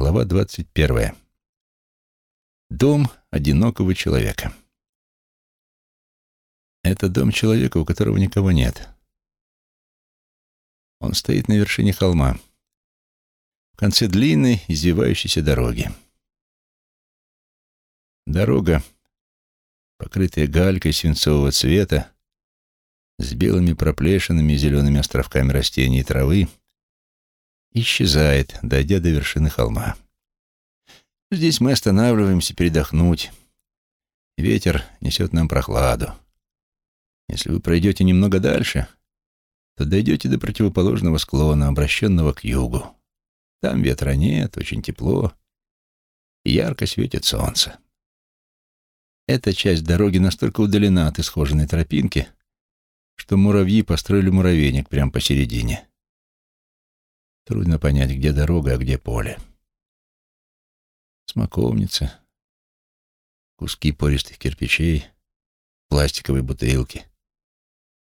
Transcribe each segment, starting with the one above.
Глава двадцать первая. Дом одинокого человека. Это дом человека, у которого никого нет. Он стоит на вершине холма, в конце длинной, извивающейся дороги. Дорога, покрытая галькой свинцового цвета, с белыми проплешинами и зелеными островками растений и травы, исчезает, дойдя до вершины холма. Здесь мы останавливаемся передохнуть. Ветер несет нам прохладу. Если вы пройдете немного дальше, то дойдете до противоположного склона, обращенного к югу. Там ветра нет, очень тепло, и ярко светит солнце. Эта часть дороги настолько удалена от исхоженной тропинки, что муравьи построили муравейник прямо посередине. Трудно понять, где дорога, а где поле. Смоковница, куски пористых кирпичей, пластиковые бутылки,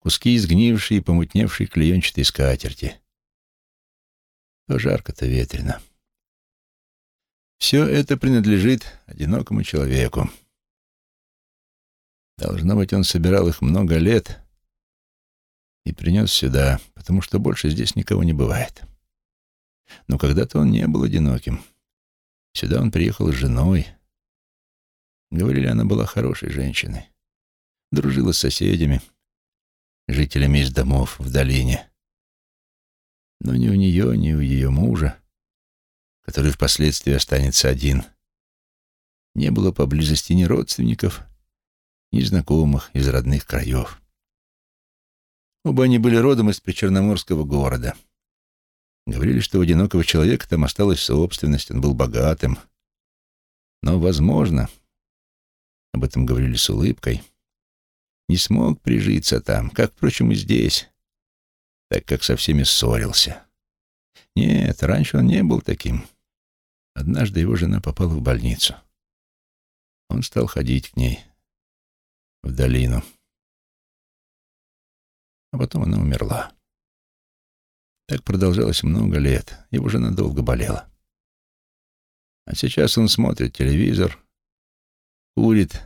куски изгнившей и помутневшей клеенчатой скатерти. То жарко, то ветрено. Все это принадлежит одинокому человеку. Должно быть, он собирал их много лет и принес сюда, потому что больше здесь никого не бывает. Но когда-то он не был одиноким. Сюда он приехал с женой. Говорили, она была хорошей женщиной. Дружила с соседями, жителями из домов в долине. Но ни у нее, ни у ее мужа, который впоследствии останется один, не было поблизости ни родственников, ни знакомых из родных краев. Оба они были родом из причерноморского города — Говорили, что у одинокого человека там осталась собственность, он был богатым. Но, возможно, об этом говорили с улыбкой, не смог прижиться там, как, впрочем, и здесь, так как со всеми ссорился. Нет, раньше он не был таким. Однажды его жена попала в больницу. Он стал ходить к ней в долину. А потом она умерла. Так продолжалось много лет. Его жена долго болела. А сейчас он смотрит телевизор, курит,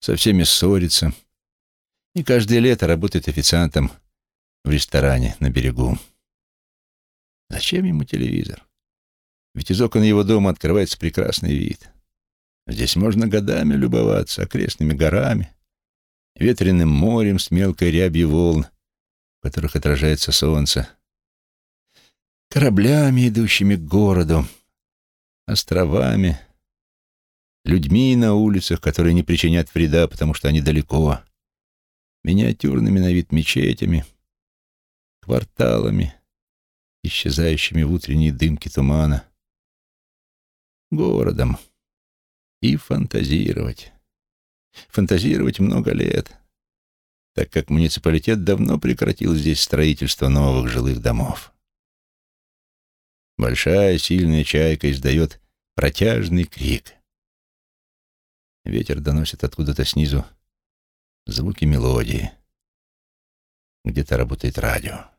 со всеми ссорится и каждое лето работает официантом в ресторане на берегу. Зачем ему телевизор? Ведь из окон его дома открывается прекрасный вид. Здесь можно годами любоваться окрестными горами, ветреным морем с мелкой рябью волн, в которых отражается солнце, кораблями, идущими к городу, островами, людьми на улицах, которые не причинят вреда, потому что они далеко, миниатюрными на вид мечетями, кварталами, исчезающими в утренней дымке тумана, городом и фантазировать. Фантазировать много лет, так как муниципалитет давно прекратил здесь строительство новых жилых домов. Большая сильная чайка издает протяжный крик. Ветер доносит откуда-то снизу звуки мелодии. Где-то работает радио.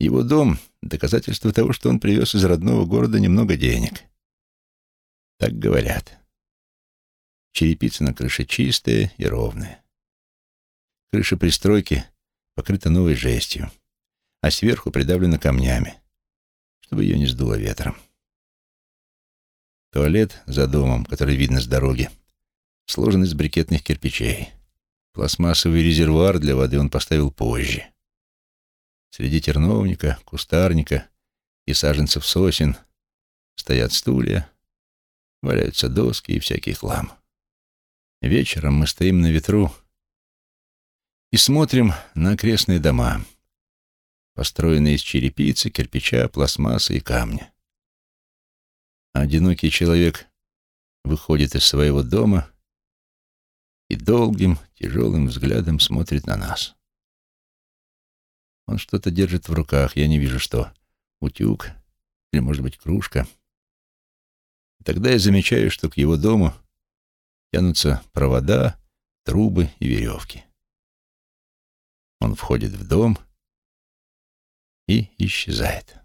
Его дом — доказательство того, что он привез из родного города немного денег. Так говорят. Черепица на крыше чистая и ровная. Крыша пристройки покрыта новой жестью а сверху придавлена камнями, чтобы ее не сдуло ветром. Туалет за домом, который видно с дороги, сложен из брикетных кирпичей. Пластмассовый резервуар для воды он поставил позже. Среди терновника, кустарника и саженцев сосен стоят стулья, валяются доски и всякий хлам. Вечером мы стоим на ветру и смотрим на окрестные дома — построенные из черепицы, кирпича, пластмассы и камня. одинокий человек выходит из своего дома и долгим, тяжелым взглядом смотрит на нас. Он что-то держит в руках, я не вижу что. Утюг или, может быть, кружка. И тогда я замечаю, что к его дому тянутся провода, трубы и веревки. Он входит в дом — и исчезает.